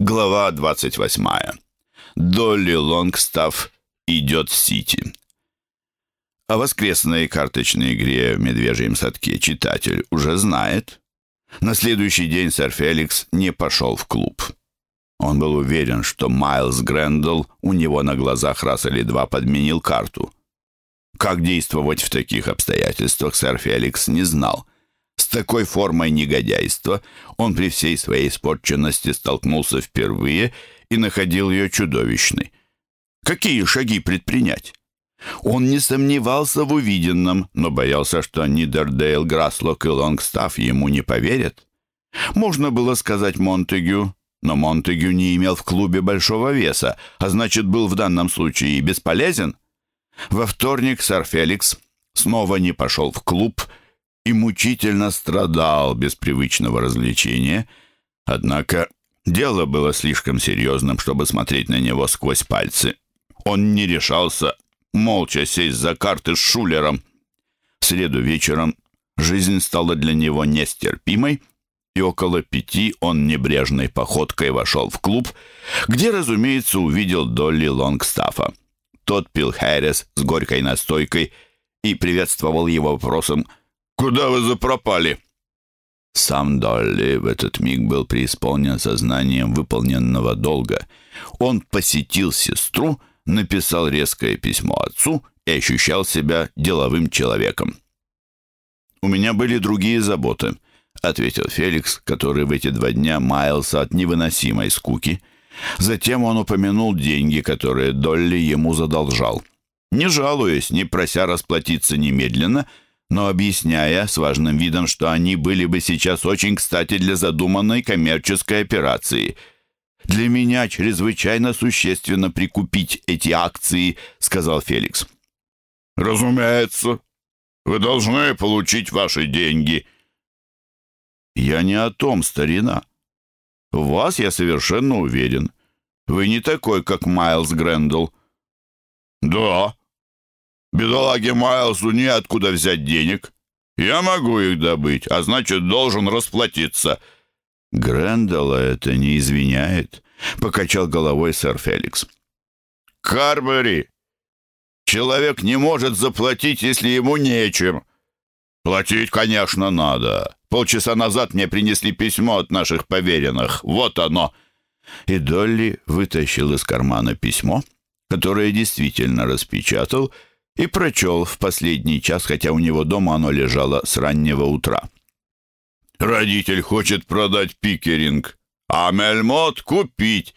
Глава 28. Долли Лонгстафф идет в Сити. О воскресной карточной игре в Медвежьем садке читатель уже знает. На следующий день сэр Феликс не пошел в клуб. Он был уверен, что Майлз Грэндалл у него на глазах раз или два подменил карту. Как действовать в таких обстоятельствах сэр Феликс не знал – с такой формой негодяйства он при всей своей испорченности столкнулся впервые и находил ее чудовищной. Какие шаги предпринять? Он не сомневался в увиденном, но боялся, что Нидердейл, Граслок и Лонгстафф ему не поверят. Можно было сказать Монтегю, но Монтегю не имел в клубе большого веса, а значит, был в данном случае и бесполезен. Во вторник сэр Феликс снова не пошел в клуб и мучительно страдал без привычного развлечения. Однако дело было слишком серьезным, чтобы смотреть на него сквозь пальцы. Он не решался молча сесть за карты с Шулером. В среду вечером жизнь стала для него нестерпимой, и около пяти он небрежной походкой вошел в клуб, где, разумеется, увидел Долли Лонгстаффа. Тот пил Хэрис с горькой настойкой и приветствовал его вопросом Куда вы запропали?» Сам Долли в этот миг был преисполнен сознанием выполненного долга. Он посетил сестру, написал резкое письмо отцу и ощущал себя деловым человеком. «У меня были другие заботы», — ответил Феликс, который в эти два дня маялся от невыносимой скуки. Затем он упомянул деньги, которые Долли ему задолжал. Не жалуясь, не прося расплатиться немедленно, — но объясняя с важным видом, что они были бы сейчас очень кстати для задуманной коммерческой операции. «Для меня чрезвычайно существенно прикупить эти акции», — сказал Феликс. «Разумеется. Вы должны получить ваши деньги». «Я не о том, старина. В вас я совершенно уверен. Вы не такой, как Майлз Грэндалл». «Да, Бедолаге Майлсу неоткуда взять денег. Я могу их добыть, а значит, должен расплатиться». «Грэндалла это не извиняет», — покачал головой сэр Феликс. «Карбери! Человек не может заплатить, если ему нечем. Платить, конечно, надо. Полчаса назад мне принесли письмо от наших поверенных. Вот оно». И Долли вытащил из кармана письмо, которое действительно распечатал, — и прочел в последний час, хотя у него дома оно лежало с раннего утра. «Родитель хочет продать пикеринг, а Мельмот купить.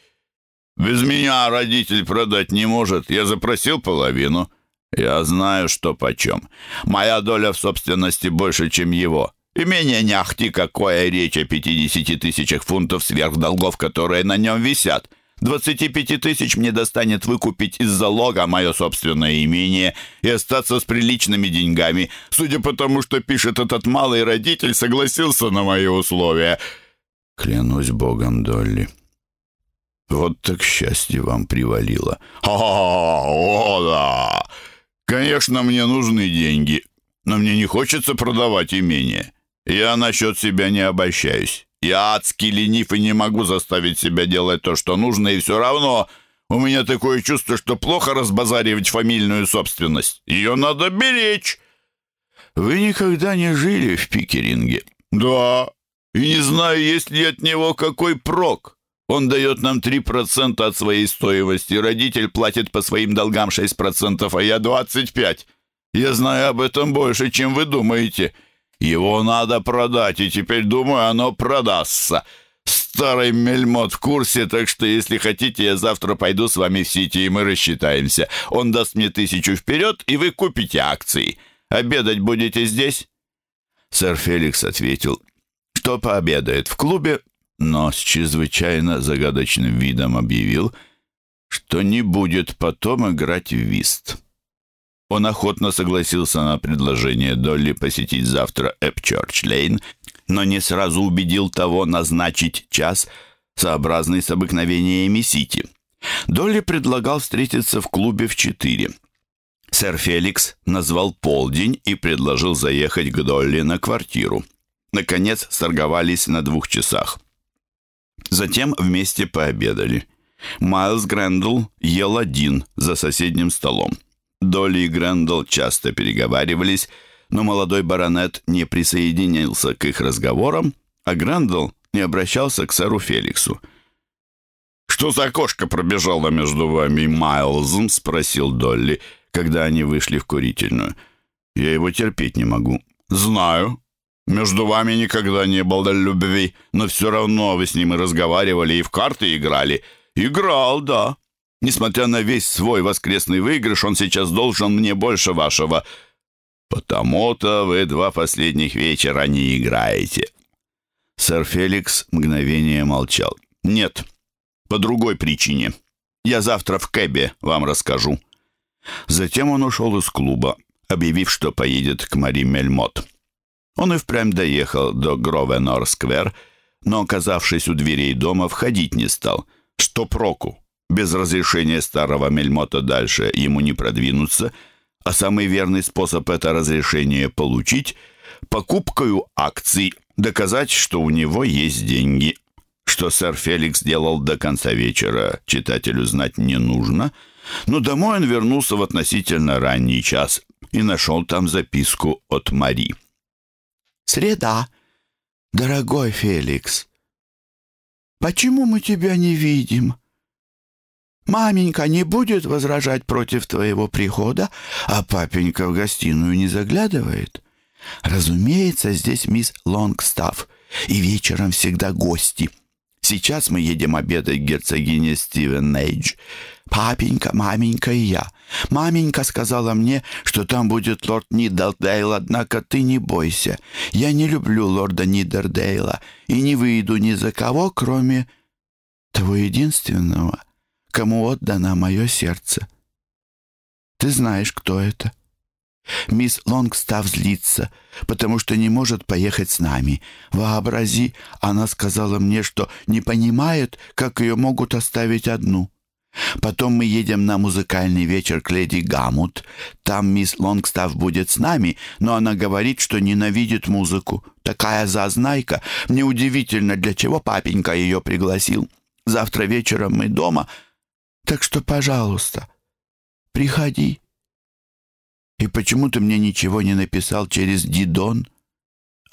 Без меня родитель продать не может, я запросил половину. Я знаю, что почем. Моя доля в собственности больше, чем его». Имение не ахти какое речь о 50 тысячах фунтов сверх долгов, которые на нем висят. 25 тысяч мне достанет выкупить из залога мое собственное имение и остаться с приличными деньгами. Судя по тому, что пишет этот малый родитель, согласился на мои условия. Клянусь богом, Долли. Вот так счастье вам привалило. О, да! Конечно, мне нужны деньги, но мне не хочется продавать имение. Я насчет себя не обольщаюсь. Я адски ленив и не могу заставить себя делать то, что нужно, и все равно у меня такое чувство, что плохо разбазаривать фамильную собственность. Ее надо беречь. Вы никогда не жили в Пикеринге? Да, и не знаю, есть ли от него какой прок. Он дает нам 3% от своей стоимости, родитель платит по своим долгам 6%, а я 25%. Я знаю об этом больше, чем вы думаете. Его надо продать, и теперь, думаю, оно продастся. Старый мельмот в курсе, так что, если хотите, я завтра пойду с вами в Сити, и мы рассчитаемся. Он даст мне тысячу вперед, и вы купите акции. Обедать будете здесь?» Сэр Феликс ответил, что пообедает в клубе, но с чрезвычайно загадочным видом объявил, что не будет потом играть в вист. Он охотно согласился на предложение Долли посетить завтра Эпчорч-Лейн, но не сразу убедил того назначить час, сообразный с обыкновениями Сити. Долли предлагал встретиться в клубе в четыре. Сэр Феликс назвал полдень и предложил заехать к Долли на квартиру. Наконец сторговались на двух часах. Затем вместе пообедали. Майлз Грэндл ел один за соседним столом. Долли и Грэндл часто переговаривались, но молодой баронет не присоединился к их разговорам, а Грэндл не обращался к сэру Феликсу. «Что за кошка пробежала между вами, Майлзом?» — спросил Долли, когда они вышли в курительную. «Я его терпеть не могу». «Знаю. Между вами никогда не было любви, но все равно вы с ним и разговаривали, и в карты играли». «Играл, да. Несмотря на весь свой воскресный выигрыш, он сейчас должен мне больше вашего. Потому-то вы два последних вечера не играете». Сэр Феликс мгновение молчал. «Нет, по другой причине. Я завтра в Кэбе вам расскажу». Затем он ушел из клуба, объявив, что поедет к Мари Мельмот. Он и впрямь доехал до Гровенор-сквер, но, оказавшись у дверей дома, входить не стал. Что проку? Без разрешения старого Мельмота дальше ему не продвинуться, а самый верный способ это разрешение получить — покупкою акций, доказать, что у него есть деньги. Что сэр Феликс делал до конца вечера, читателю знать не нужно, но домой он вернулся в относительно ранний час и нашел там записку от Мари. «Среда, дорогой Феликс, почему мы тебя не видим?» Маменька не будет возражать против твоего прихода, а папенька в гостиную не заглядывает. Разумеется, здесь мисс Лонгстафф, и вечером всегда гости. Сейчас мы едем обедать к герцогине Стивен Нейдж. Папенька, маменька и я. Маменька сказала мне, что там будет лорд Нидердейл, однако ты не бойся. Я не люблю лорда Нидердейла и не выйду ни за кого, кроме того единственного, кому отдано мое сердце. Ты знаешь, кто это?» Мисс Лонгстав злится, потому что не может поехать с нами. Вообрази, она сказала мне, что не понимает, как ее могут оставить одну. Потом мы едем на музыкальный вечер к леди Гамут. Там мисс Лонгстав будет с нами, но она говорит, что ненавидит музыку. Такая зазнайка. Мне удивительно, для чего папенька ее пригласил. Завтра вечером мы дома, так что, пожалуйста, приходи. И почему ты мне ничего не написал через Дидон?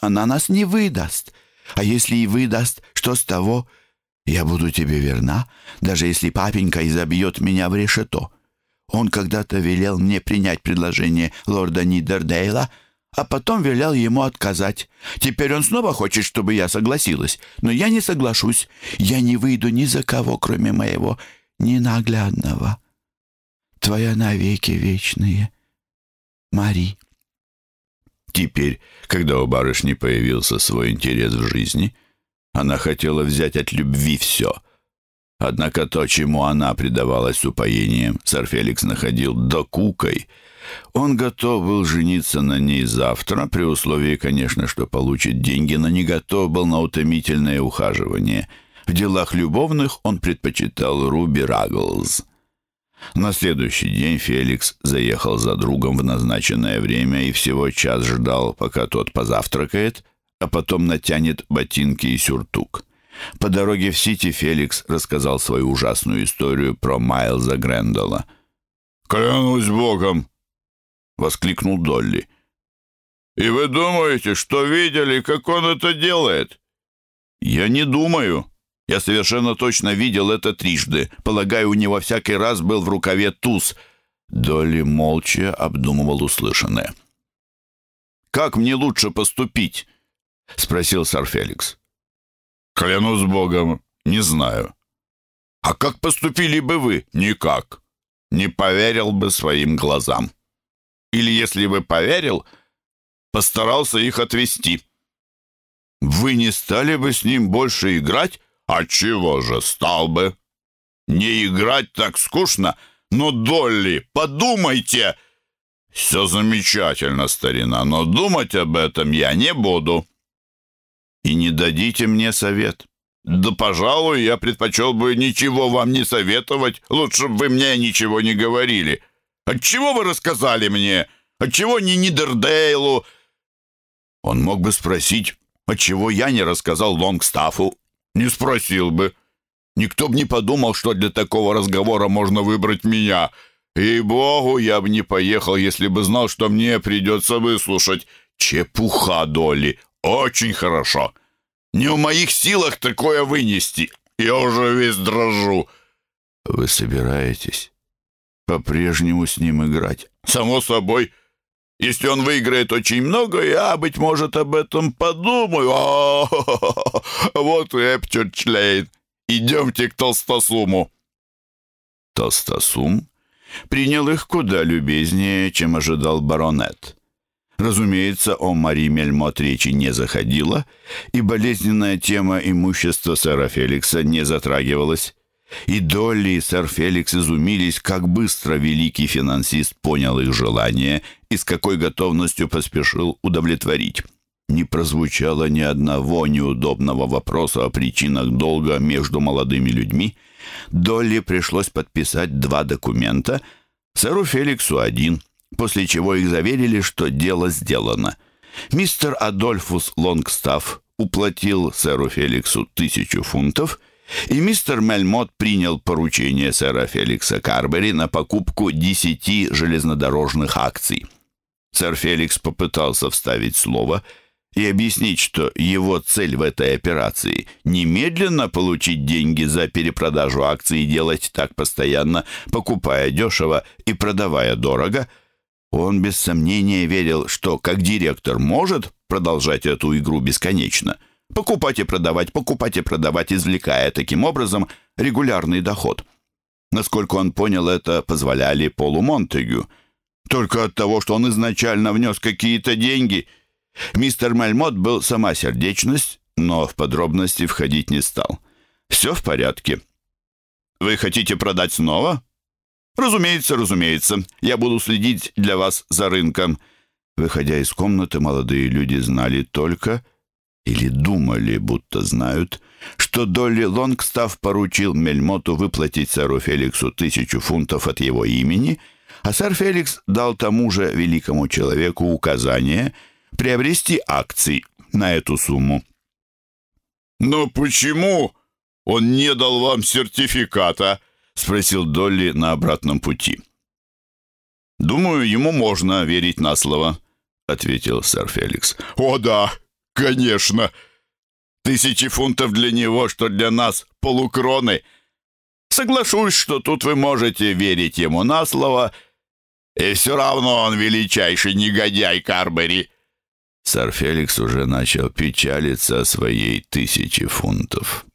Она нас не выдаст. А если и выдаст, что с того? Я буду тебе верна, даже если папенька изобьет меня в решето. Он когда-то велел мне принять предложение лорда Нидердейла, а потом велел ему отказать. Теперь он снова хочет, чтобы я согласилась, но я не соглашусь. Я не выйду ни за кого, кроме моего ненаглядного. Твоя навеки вечные — Мари. Теперь, когда у барышни появился свой интерес в жизни, она хотела взять от любви все. Однако то, чему она предавалась упоением, сэр Феликс находил докукой. Он готов был жениться на ней завтра, при условии, конечно, что получит деньги, но не готов был на утомительное ухаживание. В делах любовных он предпочитал Руби Рагглз. На следующий день Феликс заехал за другом в назначенное время и всего час ждал, пока тот позавтракает, а потом натянет ботинки и сюртук. По дороге в Сити Феликс рассказал свою ужасную историю про Майлза Грэндала. «Клянусь богом!» — воскликнул Долли. «И вы думаете, что видели, как он это делает?» «Я не думаю», я совершенно точно видел это трижды. Полагаю, у него всякий раз был в рукаве туз. Долли молча обдумывал услышанное. «Как мне лучше поступить?» — спросил сэр Феликс. «Клянусь богом, не знаю». «А как поступили бы вы?» «Никак. Не поверил бы своим глазам. Или, если бы поверил, постарался их отвести». «Вы не стали бы с ним больше играть?» «А чего же стал бы? Не играть так скучно? Но, Долли, подумайте!» «Все замечательно, старина, но думать об этом я не буду». «И не дадите мне совет?» «Да, пожалуй, я предпочел бы ничего вам не советовать. Лучше бы вы мне ничего не говорили. Отчего вы рассказали мне? Отчего не Нидердейлу?» Он мог бы спросить, отчего я не рассказал Лонгстафу Не спросил бы. Никто бы не подумал, что для такого разговора можно выбрать меня. И богу, я бы не поехал, если бы знал, что мне придется выслушать. Чепуха, Долли, очень хорошо. Не в моих силах такое вынести. Я уже весь дрожу. Вы собираетесь по-прежнему с ним играть? Само собой. Если он выиграет очень много, я, быть может, об этом подумаю. -о, -о, -о вот и Эпчерчлейн. Идемте к Толстосуму. Толстосум принял их куда любезнее, чем ожидал баронет. Разумеется, о Мари Мельмот речи не заходило, и болезненная тема имущества сэра Феликса не затрагивалась. И Долли и сэр Феликс изумились, как быстро великий финансист понял их желание и с какой готовностью поспешил удовлетворить. Не прозвучало ни одного неудобного вопроса о причинах долга между молодыми людьми. Долли пришлось подписать два документа, сэру Феликсу один, после чего их заверили, что дело сделано. Мистер Адольфус Лонгстафф уплатил сэру Феликсу тысячу фунтов – и мистер Мельмот принял поручение сэра Феликса Карбери на покупку десяти железнодорожных акций. Сэр Феликс попытался вставить слово и объяснить, что его цель в этой операции – немедленно получить деньги за перепродажу акций и делать так постоянно, покупая дешево и продавая дорого. Он без сомнения верил, что как директор может продолжать эту игру бесконечно – Покупать и продавать, покупать и продавать, извлекая таким образом регулярный доход. Насколько он понял, это позволяли Полу Монтегю. Только от того, что он изначально внес какие-то деньги. Мистер Мальмот был сама сердечность, но в подробности входить не стал. Все в порядке. Вы хотите продать снова? Разумеется, разумеется. Я буду следить для вас за рынком. Выходя из комнаты, молодые люди знали только или думали, будто знают, что Долли Лонгстафф поручил Мельмоту выплатить сэру Феликсу тысячу фунтов от его имени, а сэр Феликс дал тому же великому человеку указание приобрести акции на эту сумму. «Но почему он не дал вам сертификата?» — спросил Долли на обратном пути. «Думаю, ему можно верить на слово», — ответил сэр Феликс. «О да, Конечно. Тысячи фунтов для него, что для нас полукроны. Соглашусь, что тут вы можете верить ему на слово, и все равно он величайший негодяй Карбери. Сэр Феликс уже начал печалиться о своей тысячи фунтов.